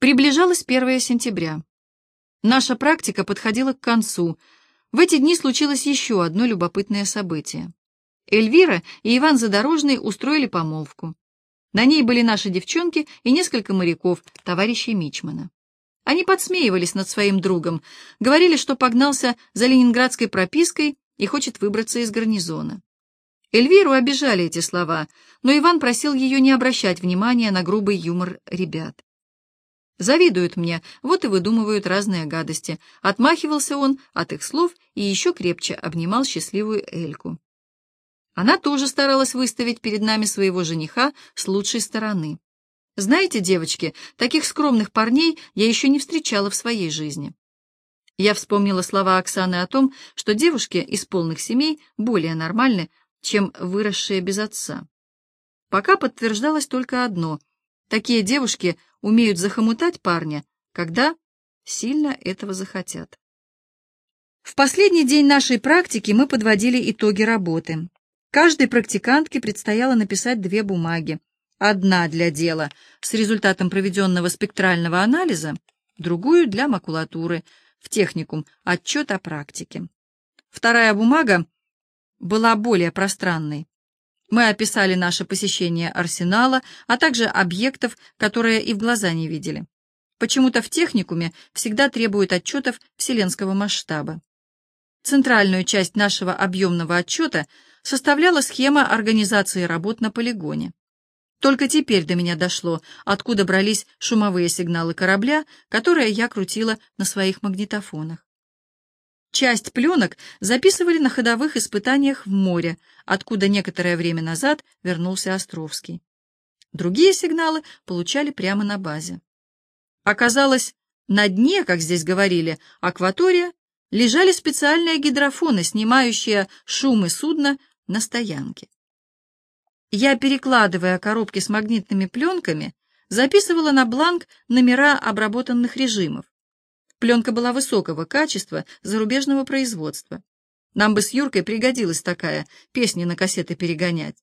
Приближалось 1 сентября. Наша практика подходила к концу. В эти дни случилось еще одно любопытное событие. Эльвира и Иван Задорожный устроили помолвку. На ней были наши девчонки и несколько моряков, товарищей Мичмана. Они подсмеивались над своим другом, говорили, что погнался за ленинградской пропиской и хочет выбраться из гарнизона. Эльвиру обижали эти слова, но Иван просил ее не обращать внимания на грубый юмор ребят. Завидуют мне, вот и выдумывают разные гадости. Отмахивался он от их слов и еще крепче обнимал счастливую Эльку. Она тоже старалась выставить перед нами своего жениха с лучшей стороны. Знаете, девочки, таких скромных парней я еще не встречала в своей жизни. Я вспомнила слова Оксаны о том, что девушки из полных семей более нормальны, чем выросшие без отца. Пока подтверждалось только одно — такие девушки умеют захомутать парня, когда сильно этого захотят. В последний день нашей практики мы подводили итоги работы. Каждой практикантке предстояло написать две бумаги. Одна для дела с результатом проведенного спектрального анализа, другую для макулатуры, в техникум, отчет о практике. Вторая бумага была более пространной. Мы описали наше посещение арсенала, а также объектов, которые и в глаза не видели. Почему-то в техникуме всегда требуют отчетов вселенского масштаба. Центральную часть нашего объемного отчета составляла схема организации работ на полигоне. Только теперь до меня дошло, откуда брались шумовые сигналы корабля, которые я крутила на своих магнитофонах. Часть пленок записывали на ходовых испытаниях в море, откуда некоторое время назад вернулся Островский. Другие сигналы получали прямо на базе. Оказалось, на дне, как здесь говорили, акватория, лежали специальные гидрофоны, снимающие шумы судна на стоянке. Я, перекладывая коробки с магнитными пленками, записывала на бланк номера обработанных режимов. Пленка была высокого качества, зарубежного производства. Нам бы с Юркой пригодилась такая, песни на кассеты перегонять.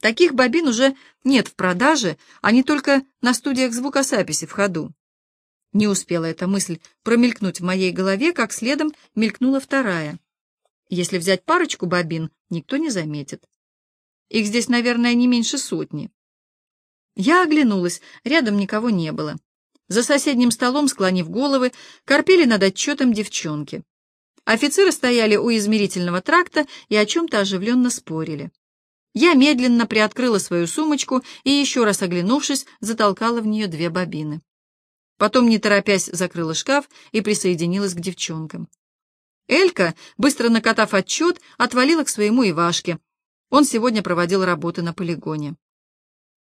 Таких бобин уже нет в продаже, они только на студиях звукосаписи в ходу. Не успела эта мысль промелькнуть в моей голове, как следом мелькнула вторая. Если взять парочку бобин, никто не заметит. Их здесь, наверное, не меньше сотни. Я оглянулась, рядом никого не было. За соседним столом, склонив головы, корпели над отчетом девчонки. Офицеры стояли у измерительного тракта и о чем-то оживленно спорили. Я медленно приоткрыла свою сумочку и, еще раз оглянувшись, затолкала в нее две бобины. Потом, не торопясь, закрыла шкаф и присоединилась к девчонкам. Элька, быстро накатав отчет, отвалила к своему Ивашке. Он сегодня проводил работы на полигоне.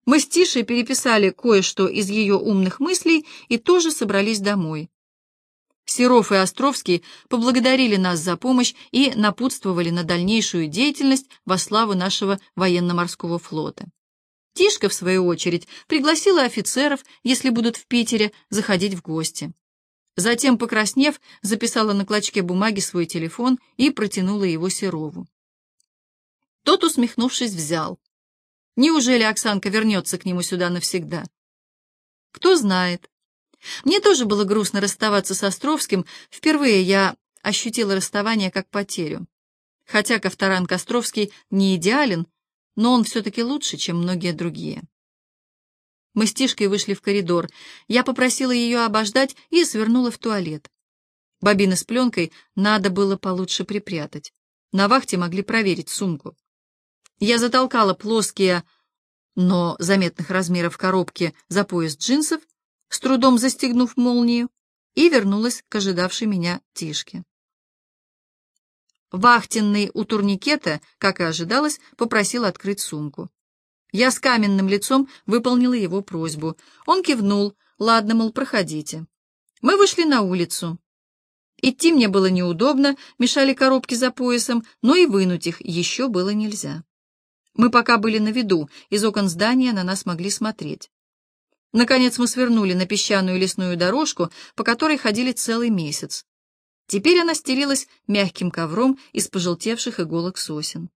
Мы с Тишей переписали кое-что из ее умных мыслей и тоже собрались домой. Серов и Островский поблагодарили нас за помощь и напутствовали на дальнейшую деятельность во славу нашего военно-морского флота. Тишка, в свою очередь, пригласила офицеров, если будут в Питере, заходить в гости. Затем, покраснев, записала на клочке бумаги свой телефон и протянула его Серову. Тот, усмехнувшись, взял. Неужели Оксанка вернется к нему сюда навсегда? Кто знает. Мне тоже было грустно расставаться с Островским. Впервые я ощутила расставание как потерю. Хотя Ковторан Костровский не идеален, но он все-таки лучше, чем многие другие. Мы с Тишкой вышли в коридор. Я попросила ее обождать и свернула в туалет. Бобины с пленкой надо было получше припрятать. На вахте могли проверить сумку. Я затолкала плоские, но заметных размеров коробки за пояс джинсов, с трудом застегнув молнию, и вернулась к ожидавшей меня Тишке. Вахтенный у турникета, как и ожидалось, попросил открыть сумку. Я с каменным лицом выполнила его просьбу. Он кивнул. «Ладно, мол, проходите». Мы вышли на улицу. Идти мне было неудобно, мешали коробки за поясом, но и вынуть их еще было нельзя. Мы пока были на виду, из окон здания на нас могли смотреть. Наконец мы свернули на песчаную лесную дорожку, по которой ходили целый месяц. Теперь она стелилась мягким ковром из пожелтевших иголок сосен.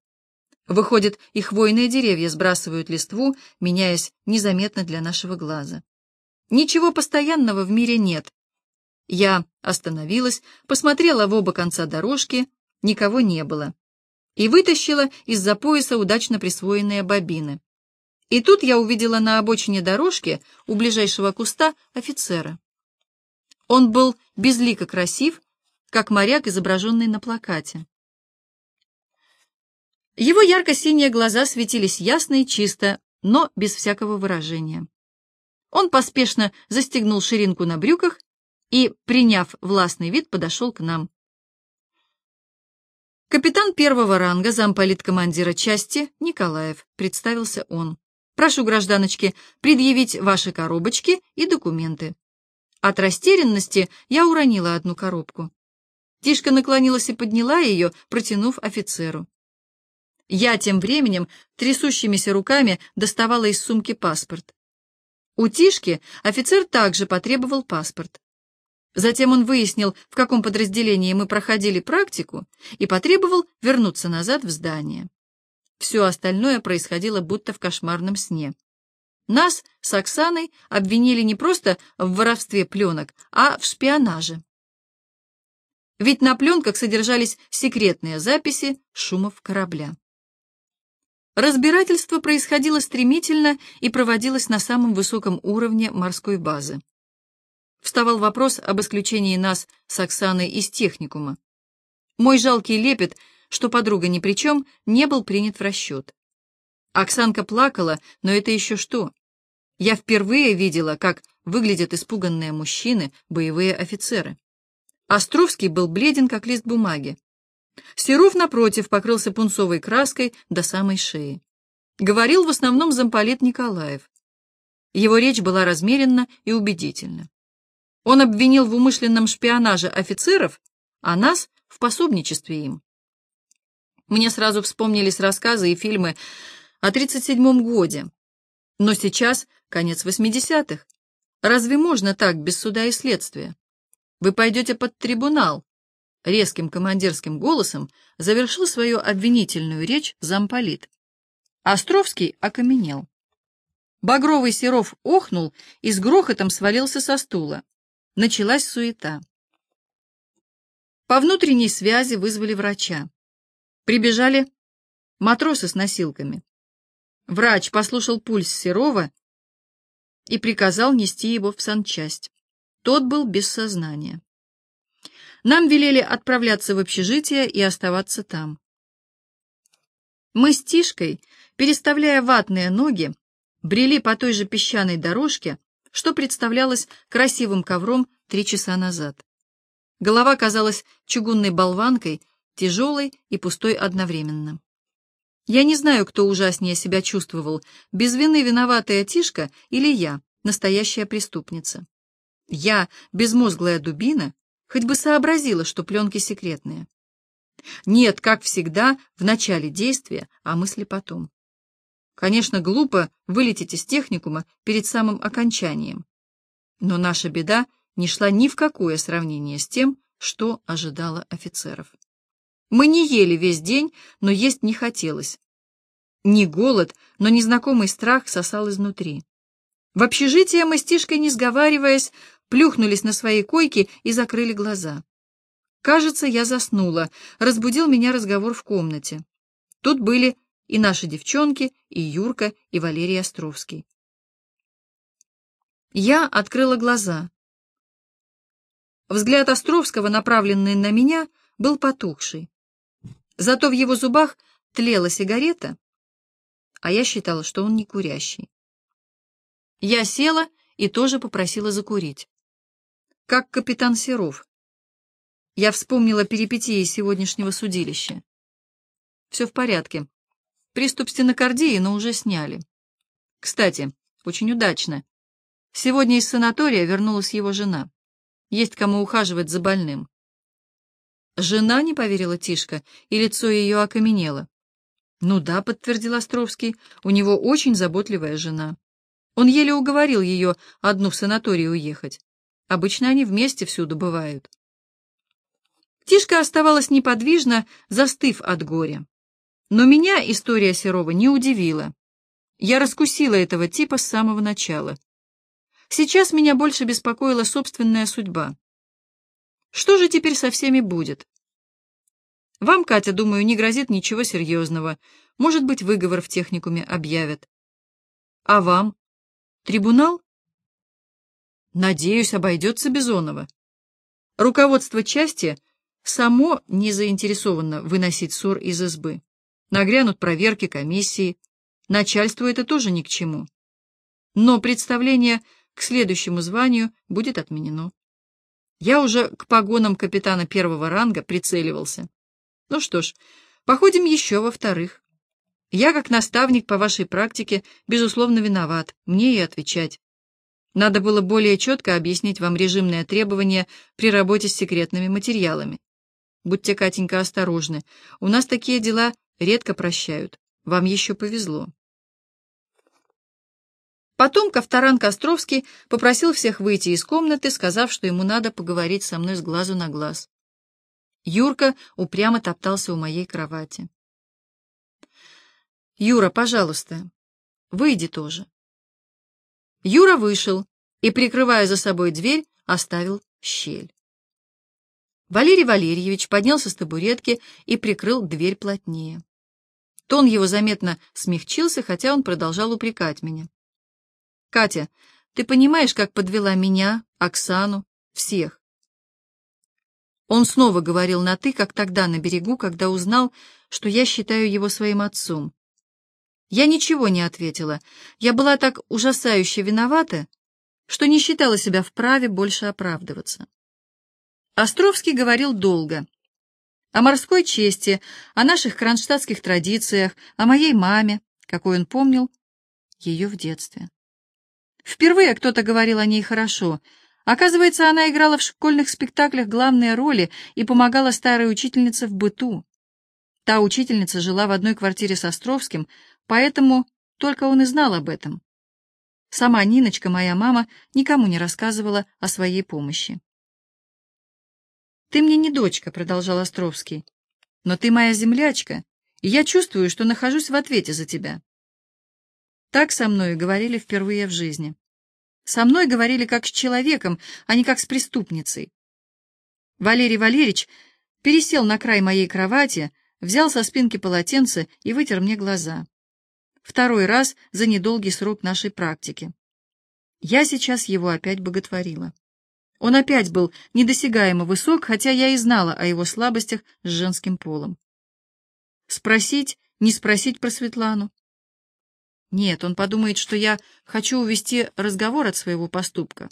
Выходит, и хвойные деревья сбрасывают листву, меняясь незаметно для нашего глаза. Ничего постоянного в мире нет. Я остановилась, посмотрела в оба конца дорожки, никого не было, и вытащила из-за пояса удачно присвоенные бобины. И тут я увидела на обочине дорожки у ближайшего куста офицера. Он был безлико красив, как моряк, изображенный на плакате. Его ярко-синие глаза светились ясно и чисто, но без всякого выражения. Он поспешно застегнул ширинку на брюках и, приняв властный вид, подошел к нам. «Капитан первого ранга, замполит-командира части Николаев», — представился он. «Прошу, гражданочки, предъявить ваши коробочки и документы». От растерянности я уронила одну коробку. Тишка наклонилась и подняла ее, протянув офицеру. Я тем временем трясущимися руками доставала из сумки паспорт. У Тишки офицер также потребовал паспорт. Затем он выяснил, в каком подразделении мы проходили практику, и потребовал вернуться назад в здание. Все остальное происходило будто в кошмарном сне. Нас с Оксаной обвинили не просто в воровстве пленок, а в шпионаже. Ведь на пленках содержались секретные записи шумов корабля. Разбирательство происходило стремительно и проводилось на самом высоком уровне морской базы. Вставал вопрос об исключении нас с Оксаной из техникума. Мой жалкий лепет, что подруга ни при чем, не был принят в расчет. Оксанка плакала, но это еще что? Я впервые видела, как выглядят испуганные мужчины, боевые офицеры. Островский был бледен, как лист бумаги. Серов, напротив, покрылся пунцовой краской до самой шеи. Говорил в основном замполит Николаев. Его речь была размеренна и убедительна. Он обвинил в умышленном шпионаже офицеров, а нас — в пособничестве им. Мне сразу вспомнились рассказы и фильмы о 37-м годе. Но сейчас конец 80-х. Разве можно так, без суда и следствия? Вы пойдете под трибунал, резким командирским голосом завершил свою обвинительную речь замполит. Островский окаменел. Багровый Серов охнул и с грохотом свалился со стула. Началась суета. По внутренней связи вызвали врача. Прибежали матросы с носилками. Врач послушал пульс Серова и приказал нести его в санчасть. Тот был без сознания. Нам велели отправляться в общежитие и оставаться там. Мы с Тишкой, переставляя ватные ноги, брели по той же песчаной дорожке, что представлялось красивым ковром три часа назад. Голова казалась чугунной болванкой, тяжелой и пустой одновременно. Я не знаю, кто ужаснее себя чувствовал, без вины виноватая Тишка или я, настоящая преступница. Я, безмозглая дубина, хоть бы сообразила, что пленки секретные. Нет, как всегда, в начале действия, а мысли потом. Конечно, глупо вылететь из техникума перед самым окончанием. Но наша беда не шла ни в какое сравнение с тем, что ожидало офицеров. Мы не ели весь день, но есть не хотелось. Не голод, но незнакомый страх сосал изнутри. В общежитие мы с Тишкой, не сговариваясь, плюхнулись на свои койки и закрыли глаза. Кажется, я заснула. Разбудил меня разговор в комнате. Тут были и наши девчонки, и Юрка, и Валерий Островский. Я открыла глаза. Взгляд Островского, направленный на меня, был потухший. Зато в его зубах тлела сигарета, а я считала, что он не курящий. Я села и тоже попросила закурить как капитан Серов. Я вспомнила перипетии сегодняшнего судилища. Все в порядке. Приступ стенокардии, но уже сняли. Кстати, очень удачно. Сегодня из санатория вернулась его жена. Есть кому ухаживать за больным. Жена, не поверила Тишка, и лицо ее окаменело. «Ну да», — подтвердил Островский, — «у него очень заботливая жена. Он еле уговорил ее одну в санаторий уехать. Обычно они вместе всюду бывают. Тишка оставалась неподвижно, застыв от горя. Но меня история Серова не удивила. Я раскусила этого типа с самого начала. Сейчас меня больше беспокоила собственная судьба. Что же теперь со всеми будет? Вам, Катя, думаю, не грозит ничего серьезного. Может быть, выговор в техникуме объявят. А вам? Трибунал? Надеюсь, обойдется Бизонова. Руководство части само не заинтересовано выносить ссор из избы. Нагрянут проверки, комиссии. Начальству это тоже ни к чему. Но представление к следующему званию будет отменено. Я уже к погонам капитана первого ранга прицеливался. Ну что ж, походим еще во-вторых. Я, как наставник по вашей практике, безусловно виноват, мне и отвечать. Надо было более четко объяснить вам режимные требования при работе с секретными материалами. Будьте, Катенька, осторожны. У нас такие дела редко прощают. Вам еще повезло. Потом Ковторан Костровский попросил всех выйти из комнаты, сказав, что ему надо поговорить со мной с глазу на глаз. Юрка упрямо топтался у моей кровати. «Юра, пожалуйста, выйди тоже». Юра вышел и, прикрывая за собой дверь, оставил щель. Валерий Валерьевич поднялся с табуретки и прикрыл дверь плотнее. Тон его заметно смягчился, хотя он продолжал упрекать меня. «Катя, ты понимаешь, как подвела меня, Оксану, всех? Он снова говорил на «ты», как тогда на берегу, когда узнал, что я считаю его своим отцом. Я ничего не ответила. Я была так ужасающе виновата, что не считала себя вправе больше оправдываться. Островский говорил долго. О морской чести, о наших кронштадтских традициях, о моей маме, какой он помнил ее в детстве. Впервые кто-то говорил о ней хорошо — Оказывается, она играла в школьных спектаклях главные роли и помогала старой учительнице в быту. Та учительница жила в одной квартире с Островским, поэтому только он и знал об этом. Сама Ниночка, моя мама, никому не рассказывала о своей помощи. «Ты мне не дочка», — продолжал Островский, — «но ты моя землячка, и я чувствую, что нахожусь в ответе за тебя». Так со мной говорили впервые в жизни. Со мной говорили как с человеком, а не как с преступницей. Валерий Валерьевич пересел на край моей кровати, взял со спинки полотенце и вытер мне глаза. Второй раз за недолгий срок нашей практики. Я сейчас его опять боготворила. Он опять был недосягаемо высок, хотя я и знала о его слабостях с женским полом. Спросить, не спросить про Светлану. Нет, он подумает, что я хочу увести разговор от своего поступка.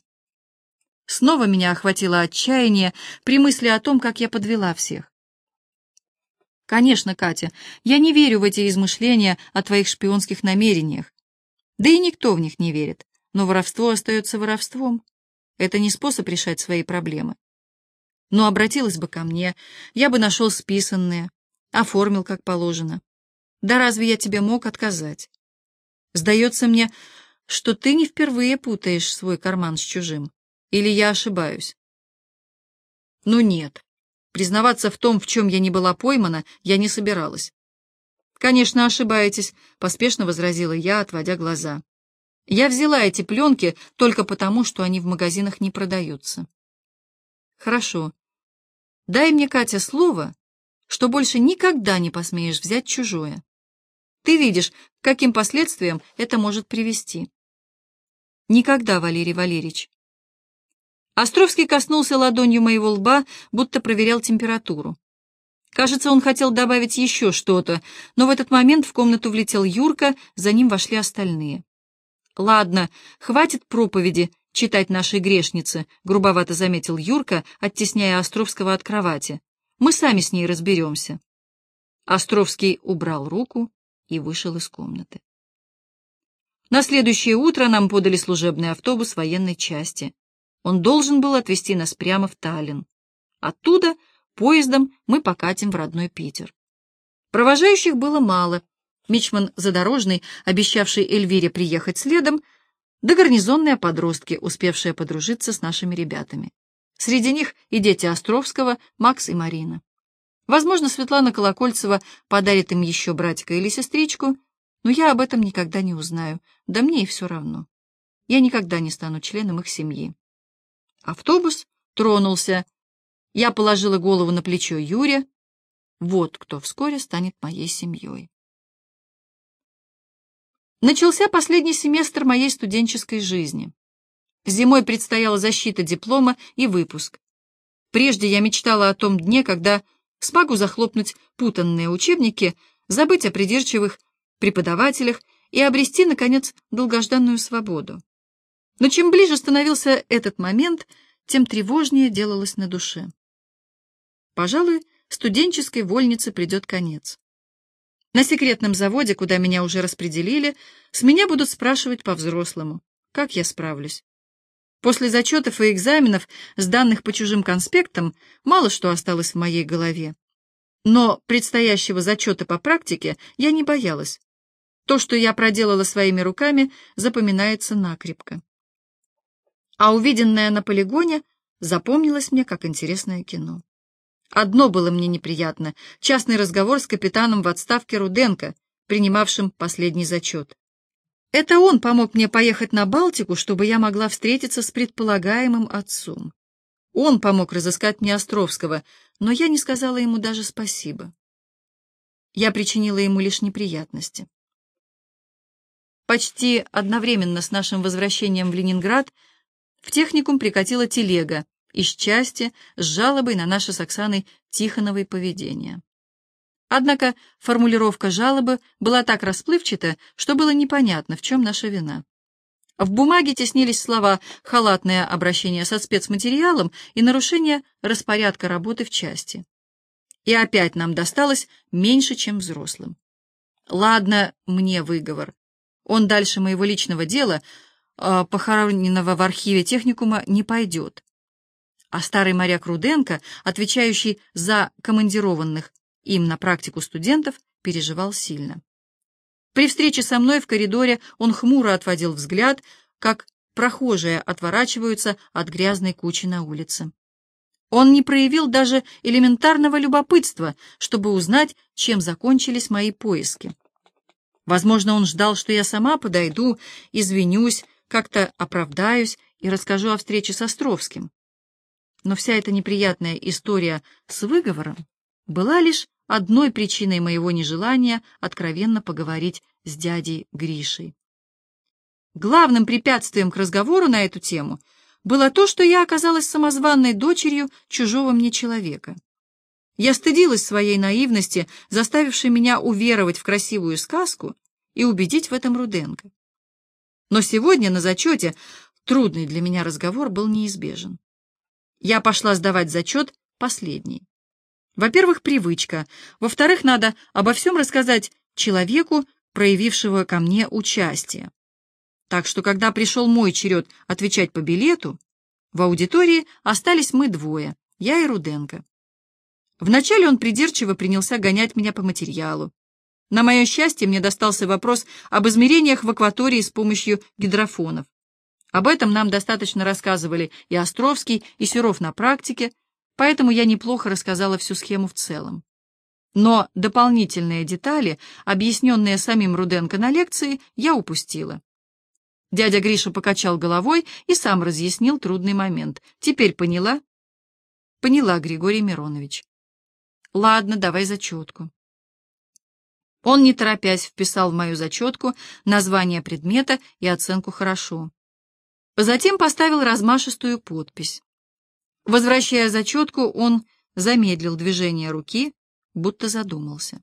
Снова меня охватило отчаяние при мысли о том, как я подвела всех. Конечно, Катя, я не верю в эти измышления о твоих шпионских намерениях. Да и никто в них не верит. Но воровство остается воровством. Это не способ решать свои проблемы. Но обратилась бы ко мне, я бы нашел списанные, оформил как положено. Да разве я тебе мог отказать? Сдается мне, что ты не впервые путаешь свой карман с чужим. Или я ошибаюсь? Ну нет. Признаваться в том, в чем я не была поймана, я не собиралась. «Конечно, ошибаетесь», — поспешно возразила я, отводя глаза. «Я взяла эти пленки только потому, что они в магазинах не продаются». «Хорошо. Дай мне, Катя, слово, что больше никогда не посмеешь взять чужое. Ты видишь, каким последствиям это может привести. Никогда, Валерий Валерьевич. Островский коснулся ладонью моего лба, будто проверял температуру. Кажется, он хотел добавить еще что-то, но в этот момент в комнату влетел Юрка, за ним вошли остальные. «Ладно, хватит проповеди читать нашей грешнице», — грубовато заметил Юрка, оттесняя Островского от кровати. «Мы сами с ней разберемся». Островский убрал руку и вышел из комнаты. На следующее утро нам подали служебный автобус военной части. Он должен был отвезти нас прямо в Таллин. Оттуда поездом мы покатим в родной Питер. Провожающих было мало. Мичман Задорожный, обещавший Эльвире приехать следом, да гарнизонные подростки, успевшие подружиться с нашими ребятами. Среди них и дети Островского, Макс и Марина. Возможно, Светлана Колокольцева подарит им еще братика или сестричку, но я об этом никогда не узнаю, да мне и все равно. я никогда не стану членом их семьи. Автобус тронулся. Я положила голову на плечо Юре. Вот кто вскоре станет моей семьей. Начался последний семестр моей студенческой жизни. Зимой предстояла защита диплома и выпуск. Прежде я мечтала о том дне, когда смогу захлопнуть путанные учебники, забыть о придирчивых преподавателях и обрести, наконец, долгожданную свободу. Но чем ближе становился этот момент, тем тревожнее делалось на душе. Пожалуй, студенческой вольнице придет конец. На секретном заводе, куда меня уже распределили, с меня будут спрашивать по-взрослому, как я справлюсь. После зачетов и экзаменов, сданных по чужим конспектам, мало что осталось в моей голове. Но предстоящего зачета по практике я не боялась. То, что я проделала своими руками, запоминается накрепко. А увиденное на полигоне запомнилось мне как интересное кино. Одно было мне неприятно — частный разговор с капитаном в отставке Руденко, принимавшим последний зачет. Это он помог мне поехать на Балтику, чтобы я могла встретиться с предполагаемым отцом. Он помог разыскать мне Островского, но я не сказала ему даже спасибо. Я причинила ему лишь неприятности. Почти одновременно с нашим возвращением в Ленинград в техникум прикатила телега, из части с жалобой на наше с Оксаной Тихоновой поведение. Однако формулировка жалобы была так расплывчата, что было непонятно, в чем наша вина. В бумаге теснились слова «халатное обращение со спецматериалом» и «нарушение распорядка работы в части». И опять нам досталось меньше, чем взрослым. Ладно, мне выговор. Он дальше моего личного дела, э, похороненного в архиве техникума, не пойдет а старый моряк Руденко, отвечающий за командированных им на практику студентов, переживал сильно. При встрече со мной в коридоре он хмуро отводил взгляд, как прохожие отворачиваются от грязной кучи на улице. Он не проявил даже элементарного любопытства, чтобы узнать, чем закончились мои поиски. Возможно, он ждал, что я сама подойду, извинюсь, как-то оправдаюсь и расскажу о встрече с Островским. Но вся эта неприятная история с выговором была лишь одной причиной моего нежелания откровенно поговорить с дядей Гришей. Главным препятствием к разговору на эту тему было то, что я оказалась самозванной дочерью чужого мне человека. Я стыдилась своей наивности, заставившей меня уверовать в красивую сказку и убедить в этом Руденко. Но сегодня на зачете трудный для меня разговор был неизбежен. Я пошла сдавать зачет последний. Во-первых, привычка. Во-вторых, надо обо всем рассказать человеку, проявившего ко мне участие. Так что, когда пришел мой черед отвечать по билету, в аудитории остались мы двое, я и Руденко. Вначале он придирчиво принялся гонять меня по материалу. На мое счастье, мне достался вопрос об измерениях в акватории с помощью гидрофонов. Об этом нам достаточно рассказывали и Островский, и Серов на практике, поэтому я неплохо рассказала всю схему в целом. Но дополнительные детали, объясненные самим Руденко на лекции, я упустила. Дядя Гриша покачал головой и сам разъяснил трудный момент. Теперь поняла? Поняла, Григорий Миронович. Ладно, давай зачетку. Он, не торопясь, вписал в мою зачетку название предмета и оценку «хорошо». Затем поставил размашистую подпись. Возвращая зачетку, он замедлил движение руки, будто задумался.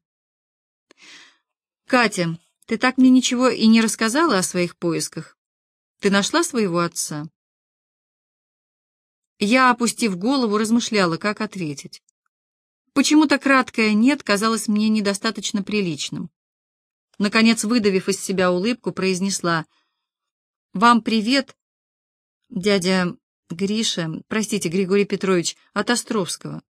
«Катя, ты так мне ничего и не рассказала о своих поисках? Ты нашла своего отца?» Я, опустив голову, размышляла, как ответить. Почему-то краткое «нет» казалось мне недостаточно приличным. Наконец, выдавив из себя улыбку, произнесла «Вам привет Дядя Гриша, простите, Григорий Петрович, от Островского.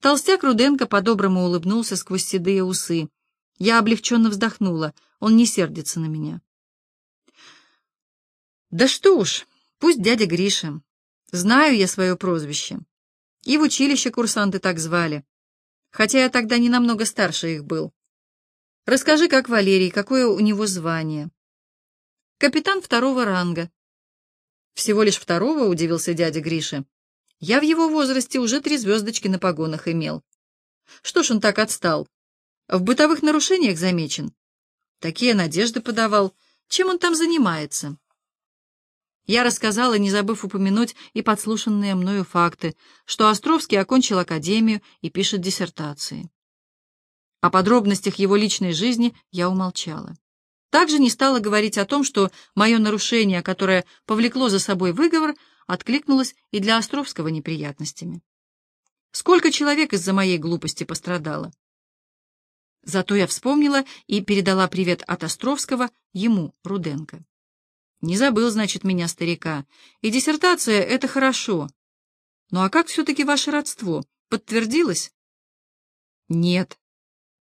Толстяк Руденко по-доброму улыбнулся сквозь седые усы. Я облегченно вздохнула, он не сердится на меня. Да что уж, пусть дядя Гриша. Знаю я свое прозвище. И в училище курсанты так звали. Хотя я тогда не намного старше их был. Расскажи, как Валерий, какое у него звание. Капитан второго ранга. Всего лишь второго, удивился дядя Гриша. Я в его возрасте уже три звездочки на погонах имел. Что ж он так отстал? В бытовых нарушениях замечен. Такие надежды подавал. Чем он там занимается? Я рассказала, не забыв упомянуть и подслушанные мною факты, что Островский окончил академию и пишет диссертации. О подробностях его личной жизни я умолчала. Также не стала говорить о том, что мое нарушение, которое повлекло за собой выговор, откликнулось и для Островского неприятностями. Сколько человек из-за моей глупости пострадало? Зато я вспомнила и передала привет от Островского ему, Руденко. Не забыл, значит, меня, старика. И диссертация — это хорошо. Ну а как все-таки ваше родство? Подтвердилось? Нет.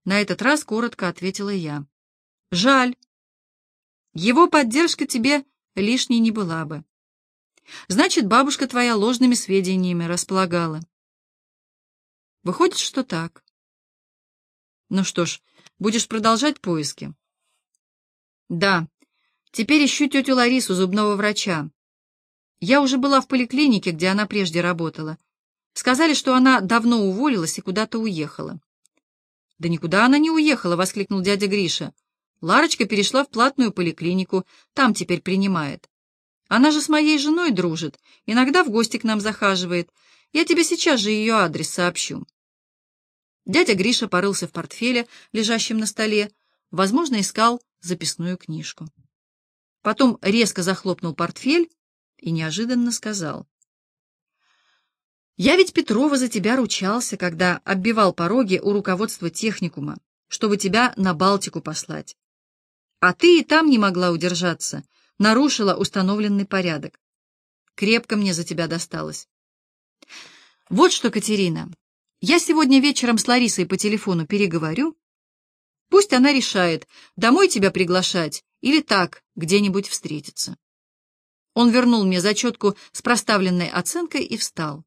На этот раз коротко ответила я. Жаль. Его поддержка тебе лишней не была бы. Значит, бабушка твоя ложными сведениями располагала. Выходит, что так. Ну что ж, будешь продолжать поиски? Да, Теперь ищу тетю Ларису, зубного врача. Я уже была в поликлинике, где она прежде работала. Сказали, что она давно уволилась и куда-то уехала. «Да никуда она не уехала!» — воскликнул дядя Гриша. «Ларочка перешла в платную поликлинику, там теперь принимает. Она же с моей женой дружит, иногда в гости к нам захаживает. Я тебе сейчас же ее адрес сообщу». Дядя Гриша порылся в портфеле, лежащем на столе, возможно, искал записную книжку. Потом резко захлопнул портфель и неожиданно сказал. «Я ведь Петрова за тебя ручался, когда оббивал пороги у руководства техникума, чтобы тебя на Балтику послать. А ты и там не могла удержаться, нарушила установленный порядок. Крепко мне за тебя досталось. Вот что, Катерина, я сегодня вечером с Ларисой по телефону переговорю. Пусть она решает, домой тебя приглашать или так, где-нибудь встретиться. Он вернул мне зачетку с проставленной оценкой и встал.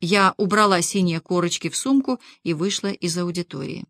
Я убрала синие корочки в сумку и вышла из аудитории.